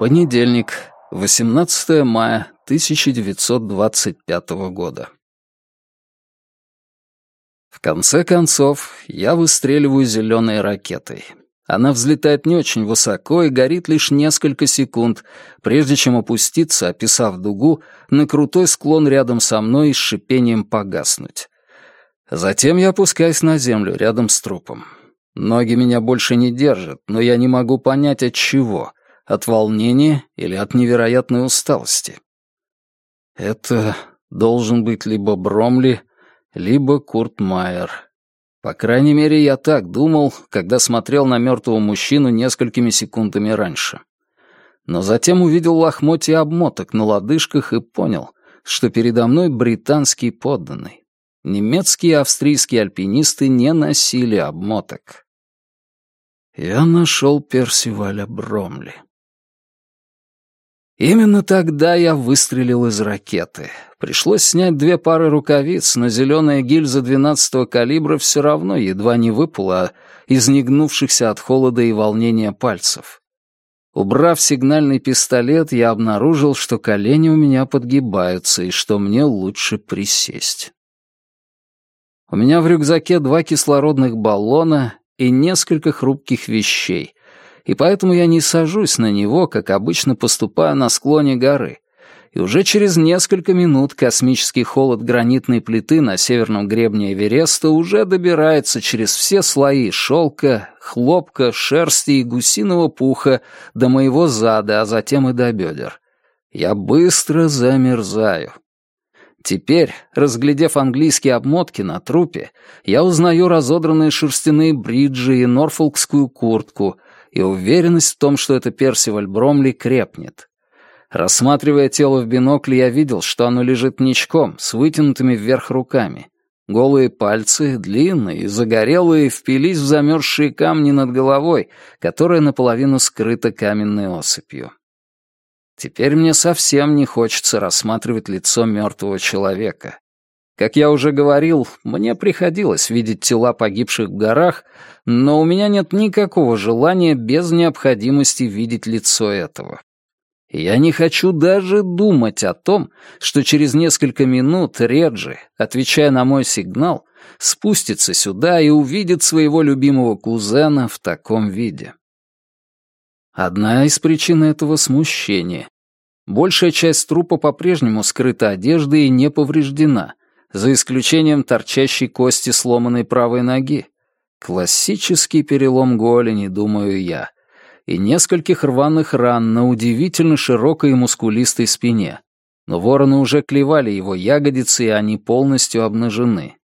Понедельник, 18 мая 1925 года. В конце концов, я выстреливаю зеленой ракетой. Она взлетает не очень высоко и горит лишь несколько секунд, прежде чем опуститься, описав дугу, на крутой склон рядом со мной и с шипением погаснуть. Затем я опускаюсь на землю рядом с трупом. Ноги меня больше не держат, но я не могу понять от чего — от волнения или от невероятной усталости. Это должен быть либо Бромли, либо Курт Майер. По крайней мере, я так думал, когда смотрел на мертвого мужчину несколькими секундами раньше. Но затем увидел лохмотья обмоток на лодыжках и понял, что передо мной британский подданный. Немецкие и австрийские альпинисты не носили обмоток. Я нашел Персиваля Бромли. Именно тогда я выстрелил из ракеты. Пришлось снять две пары рукавиц, но зеленая гильза 12-го калибра все равно едва не выпала из негнувшихся от холода и волнения пальцев. Убрав сигнальный пистолет, я обнаружил, что колени у меня подгибаются и что мне лучше присесть. У меня в рюкзаке два кислородных баллона и несколько хрупких вещей, и поэтому я не сажусь на него, как обычно поступаю на склоне горы. И уже через несколько минут космический холод гранитной плиты на северном гребне Эвереста уже добирается через все слои шелка, хлопка, шерсти и гусиного пуха до моего зада, а затем и до бедер. Я быстро замерзаю. Теперь, разглядев английские обмотки на трупе, я узнаю разодранные шерстяные бриджи и норфолкскую куртку — и уверенность в том, что это Персиваль Бромли, крепнет. Рассматривая тело в бинокле, я видел, что оно лежит ничком, с вытянутыми вверх руками. Голые пальцы, длинные загорелые, впились в замерзшие камни над головой, которая наполовину скрыта каменной осыпью. Теперь мне совсем не хочется рассматривать лицо мертвого человека. Как я уже говорил, мне приходилось видеть тела погибших в горах, но у меня нет никакого желания без необходимости видеть лицо этого. Я не хочу даже думать о том, что через несколько минут Реджи, отвечая на мой сигнал, спустится сюда и увидит своего любимого кузена в таком виде. Одна из причин этого — смущение. Большая часть трупа по-прежнему скрыта одеждой и не повреждена, за исключением торчащей кости сломанной правой ноги. Классический перелом голени, думаю я, и нескольких рваных ран на удивительно широкой и мускулистой спине. Но вороны уже клевали его ягодицы, и они полностью обнажены.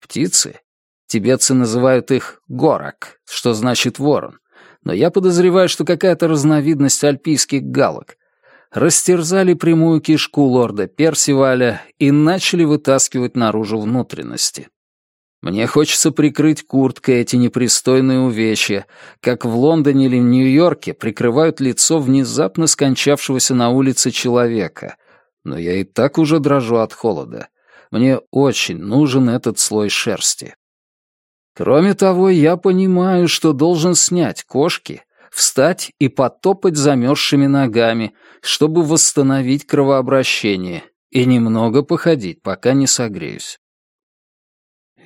Птицы? Тибетцы называют их горок, что значит ворон. Но я подозреваю, что какая-то разновидность альпийских галок — растерзали прямую кишку лорда Персиваля и начали вытаскивать наружу внутренности. Мне хочется прикрыть курткой эти непристойные увечья, как в Лондоне или Нью-Йорке прикрывают лицо внезапно скончавшегося на улице человека. Но я и так уже дрожу от холода. Мне очень нужен этот слой шерсти. Кроме того, я понимаю, что должен снять кошки встать и потопать замерзшими ногами, чтобы восстановить кровообращение, и немного походить, пока не согреюсь.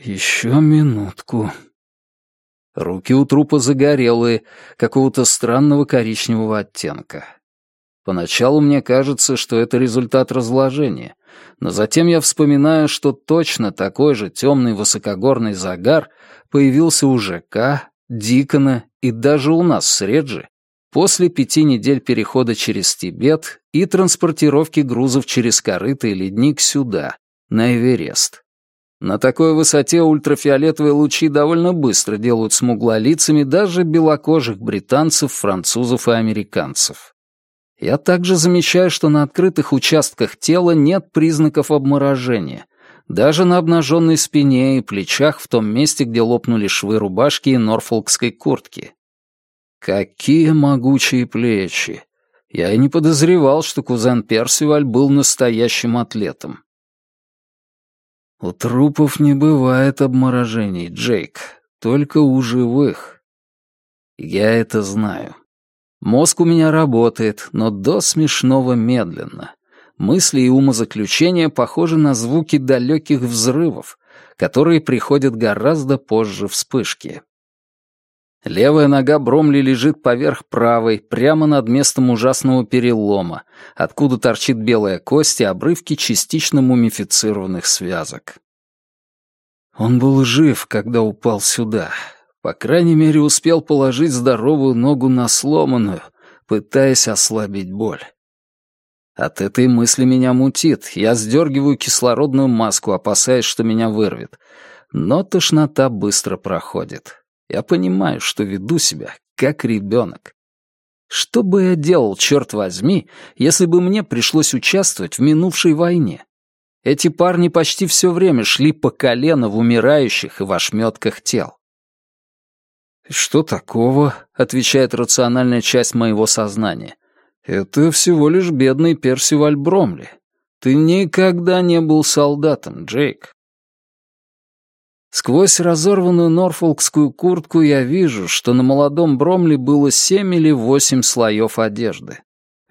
Еще минутку. Руки у трупа загорелые, какого-то странного коричневого оттенка. Поначалу мне кажется, что это результат разложения, но затем я вспоминаю, что точно такой же темный высокогорный загар появился у ЖК, Дикона и даже у нас с Реджи после пяти недель перехода через Тибет и транспортировки грузов через корыто и ледник сюда, на Эверест. На такой высоте ультрафиолетовые лучи довольно быстро делают смуглолицами даже белокожих британцев, французов и американцев. Я также замечаю, что на открытых участках тела нет признаков обморожения, даже на обнаженной спине и плечах в том месте, где лопнули швы рубашки и норфолкской куртки. Какие могучие плечи! Я и не подозревал, что кузен Персиваль был настоящим атлетом. У трупов не бывает обморожений, Джейк, только у живых. Я это знаю. Мозг у меня работает, но до смешного медленно. Мысли и умозаключения похожи на звуки далеких взрывов, которые приходят гораздо позже вспышки. Левая нога Бромли лежит поверх правой, прямо над местом ужасного перелома, откуда торчит белая кость и обрывки частично мумифицированных связок. Он был жив, когда упал сюда. По крайней мере, успел положить здоровую ногу на сломанную, пытаясь ослабить боль. От этой мысли меня мутит. Я сдергиваю кислородную маску, опасаясь, что меня вырвет. Но тошнота быстро проходит. Я понимаю, что веду себя как ребенок. Что бы я делал, черт возьми, если бы мне пришлось участвовать в минувшей войне? Эти парни почти все время шли по колено в умирающих и в ошметках тел. «Что такого?» — отвечает рациональная часть моего сознания. «Это всего лишь бедный Персиваль Бромли. Ты никогда не был солдатом, Джейк. Сквозь разорванную норфолкскую куртку я вижу, что на молодом Бромли было семь или восемь слоев одежды.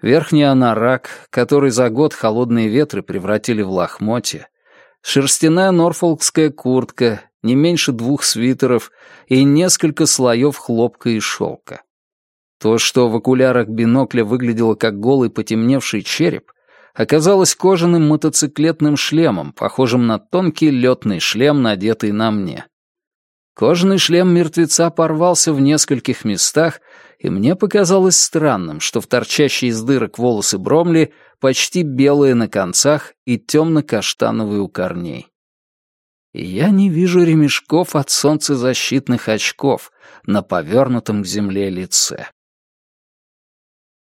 Верхний анорак, который за год холодные ветры превратили в лохмотья, шерстяная норфолкская куртка, не меньше двух свитеров и несколько слоев хлопка и шелка. То, что в окулярах бинокля выглядело как голый потемневший череп, оказалась кожаным мотоциклетным шлемом, похожим на тонкий летный шлем, надетый на мне. Кожаный шлем мертвеца порвался в нескольких местах, и мне показалось странным, что в торчащие из дырок волосы Бромли почти белые на концах и темно-каштановые у корней. Я не вижу ремешков от солнцезащитных очков на повернутом к земле лице.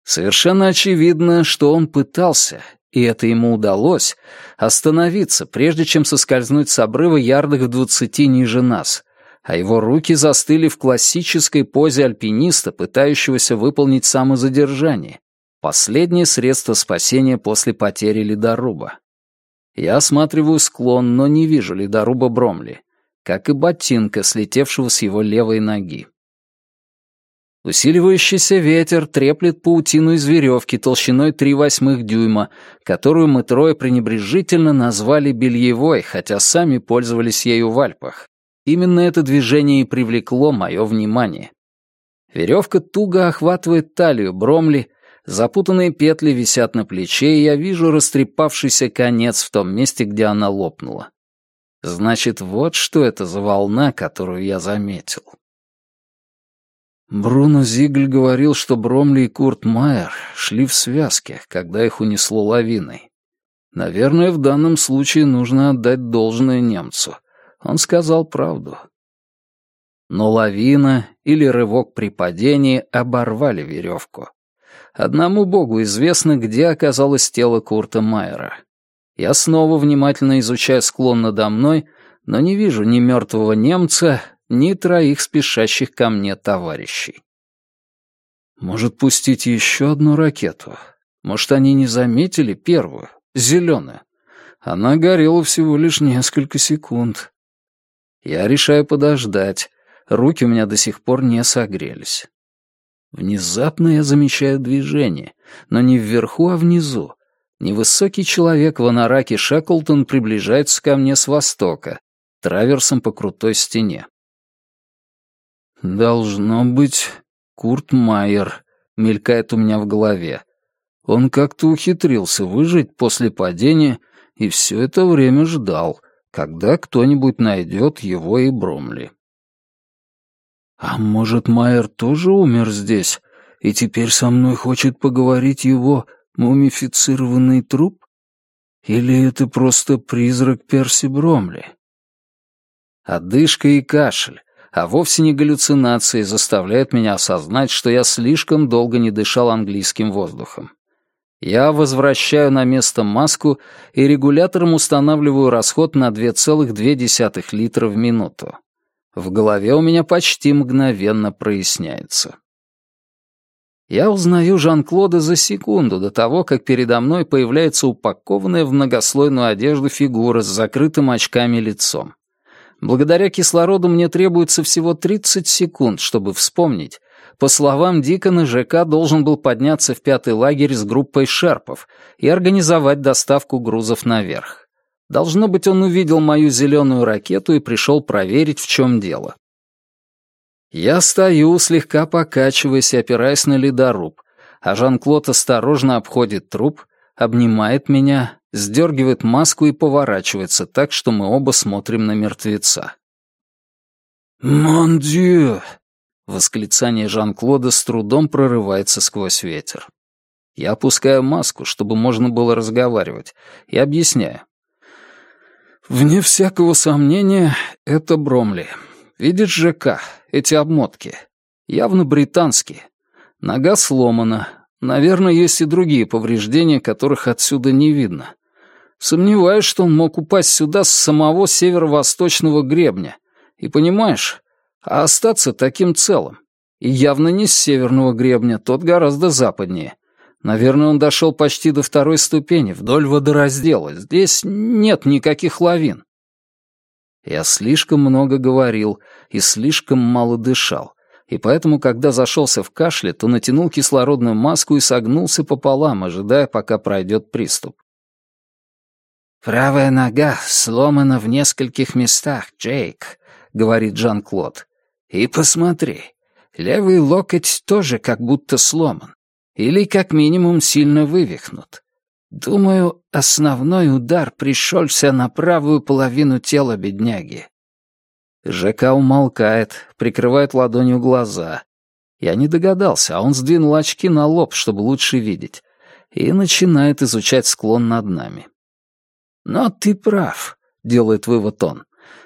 Совершенно очевидно, что он пытался, и это ему удалось, остановиться, прежде чем соскользнуть с обрыва ярдах в двадцати ниже нас, а его руки застыли в классической позе альпиниста, пытающегося выполнить самозадержание, последнее средство спасения после потери ледоруба. Я осматриваю склон, но не вижу ледоруба Бромли, как и ботинка, слетевшего с его левой ноги. Усиливающийся ветер треплет паутину из веревки толщиной 3 восьмых дюйма, которую мы трое пренебрежительно назвали бельевой, хотя сами пользовались ею в Альпах. Именно это движение и привлекло мое внимание. Веревка туго охватывает талию Бромли, запутанные петли висят на плече, и я вижу растрепавшийся конец в том месте, где она лопнула. Значит, вот что это за волна, которую я заметил. Бруно Зигль говорил, что Бромли и Курт Майер шли в связке, когда их унесло лавиной. Наверное, в данном случае нужно отдать должное немцу. Он сказал правду. Но лавина или рывок при падении оборвали веревку. Одному богу известно, где оказалось тело Курта Майера. Я снова внимательно изучаю склон надо мной, но не вижу ни мертвого немца, ни троих спешащих ко мне товарищей. Может, пустить еще одну ракету? Может, они не заметили первую, зеленую? Она горела всего лишь несколько секунд. Я решаю подождать. Руки у меня до сих пор не согрелись. Внезапно я замечаю движение, но не вверху, а внизу. Невысокий человек в анараке Шеклтон приближается ко мне с востока, траверсом по крутой стене. «Должно быть, Курт Майер», — мелькает у меня в голове. Он как-то ухитрился выжить после падения и все это время ждал, когда кто-нибудь найдет его и Бромли. «А может, Майер тоже умер здесь, и теперь со мной хочет поговорить его мумифицированный труп? Или это просто призрак Перси Бромли?» Одышка и кашель а вовсе не галлюцинации заставляют меня осознать, что я слишком долго не дышал английским воздухом. Я возвращаю на место маску и регулятором устанавливаю расход на 2,2 литра в минуту. В голове у меня почти мгновенно проясняется. Я узнаю Жан-Клода за секунду до того, как передо мной появляется упакованная в многослойную одежду фигура с закрытым очками лицом. Благодаря кислороду мне требуется всего 30 секунд, чтобы вспомнить, По словам Дикона, ЖК должен был подняться в пятый лагерь с группой шерпов и организовать доставку грузов наверх. Должно быть, он увидел мою зеленую ракету и пришел проверить, в чем дело. Я стою, слегка покачиваясь и опираясь на ледоруб, а Жан-Клод осторожно обходит труп, обнимает меня, сдергивает маску и поворачивается так, что мы оба смотрим на мертвеца. «Мон дью!» Восклицание Жан-Клода с трудом прорывается сквозь ветер. Я опускаю маску, чтобы можно было разговаривать, и объясняю. Вне всякого сомнения, это Бромли. Видишь ЖК, эти обмотки. Явно британские. Нога сломана. Наверное, есть и другие повреждения, которых отсюда не видно. Сомневаюсь, что он мог упасть сюда с самого северо-восточного гребня. И понимаешь, а остаться таким целым. И явно не с северного гребня, тот гораздо западнее. Наверное, он дошел почти до второй ступени, вдоль водораздела. Здесь нет никаких лавин. Я слишком много говорил и слишком мало дышал, и поэтому, когда зашелся в кашле, то натянул кислородную маску и согнулся пополам, ожидая, пока пройдет приступ. «Правая нога сломана в нескольких местах, Джейк», — говорит Жан-Клод. И посмотри, левый локоть тоже как будто сломан. Или как минимум сильно вывихнут. Думаю, основной удар пришелся на правую половину тела бедняги. ЖК умолкает, прикрывает ладонью глаза. Я не догадался, а он сдвинул очки на лоб, чтобы лучше видеть, и начинает изучать склон над нами. «Но ты прав», — делает вывод он.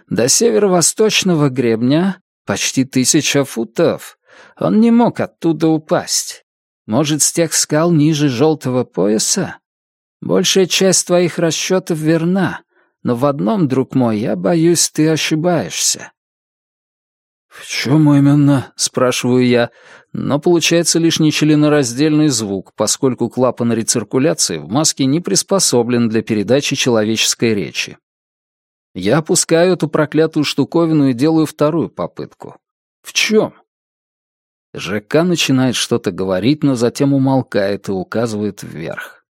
«До северо-восточного гребня Почти тысяча футов. Он не мог оттуда упасть. Может, с тех скал ниже желтого пояса? Большая часть твоих расчетов верна, но в одном, друг мой, я боюсь, ты ошибаешься. «В чем именно?» — спрашиваю я, но получается лишь нечленораздельный звук, поскольку клапан рециркуляции в маске не приспособлен для передачи человеческой речи. Я опускаю эту проклятую штуковину и делаю вторую попытку. В чем? ЖК начинает что-то говорить, но затем умолкает и указывает вверх.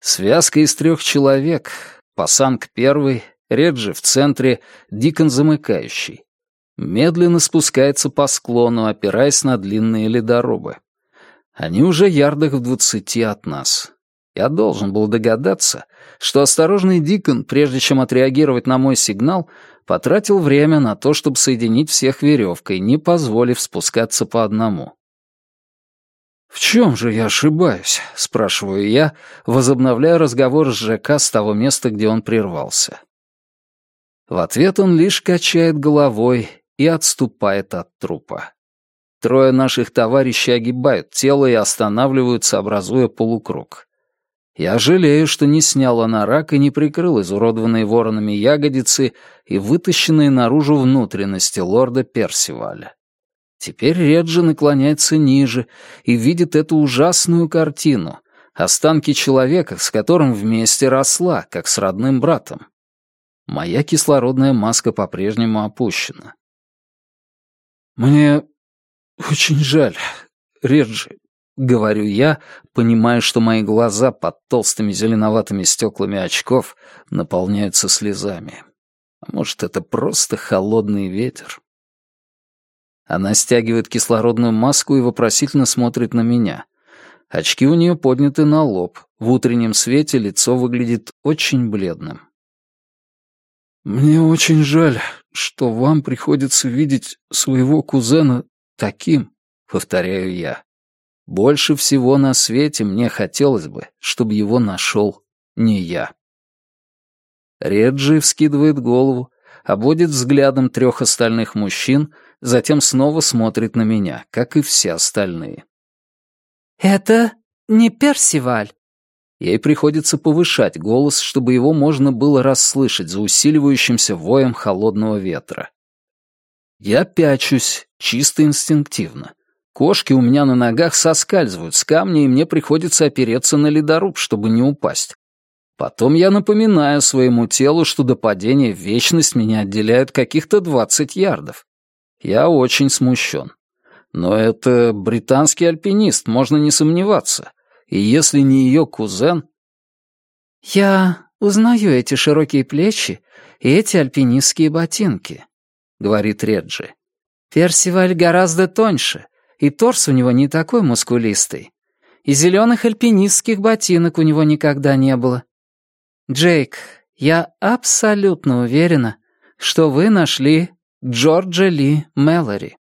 Связка из трех человек. Пасанг первый, Реджи в центре, Дикон замыкающий. Медленно спускается по склону, опираясь на длинные ледорубы. Они уже ярдах в двадцати от нас. Я должен был догадаться, что осторожный Дикон, прежде чем отреагировать на мой сигнал, потратил время на то, чтобы соединить всех веревкой, не позволив спускаться по одному. «В чем же я ошибаюсь?» — спрашиваю я, возобновляя разговор с ЖК с того места, где он прервался. В ответ он лишь качает головой и отступает от трупа. Трое наших товарищей огибают тело и останавливаются, образуя полукруг. Я жалею, что не снял анорак и не прикрыл изуродованные воронами ягодицы и вытащенные наружу внутренности лорда Персиваля. Теперь Реджи наклоняется ниже и видит эту ужасную картину — останки человека, с которым вместе росла, как с родным братом. Моя кислородная маска по-прежнему опущена. «Мне очень жаль, Реджи», — говорю я, понимая, что мои глаза под толстыми зеленоватыми стеклами очков наполняются слезами. А может, это просто холодный ветер? Она стягивает кислородную маску и вопросительно смотрит на меня. Очки у нее подняты на лоб. В утреннем свете лицо выглядит очень бледным. «Мне очень жаль, что вам приходится видеть своего кузена таким», — повторяю я. Больше всего на свете мне хотелось бы, чтобы его нашел не я. Реджи вскидывает голову, обводит взглядом трех остальных мужчин, затем снова смотрит на меня, как и все остальные. «Это не Персиваль». Ей приходится повышать голос, чтобы его можно было расслышать за усиливающимся воем холодного ветра. Я пячусь, чисто инстинктивно. Кошки у меня на ногах соскальзывают с камня, и мне приходится опереться на ледоруб, чтобы не упасть. Потом я напоминаю своему телу, что до падения в вечность меня отделяют каких-то двадцать ярдов. Я очень смущен. Но это британский альпинист, можно не сомневаться. И если не ее кузен... «Я узнаю эти широкие плечи и эти альпинистские ботинки», — говорит Реджи. «Персиваль гораздо тоньше, и торс у него не такой мускулистый. И зеленых альпинистских ботинок у него никогда не было. Джейк, я абсолютно уверена, что вы нашли Джорджа Ли Мэлори».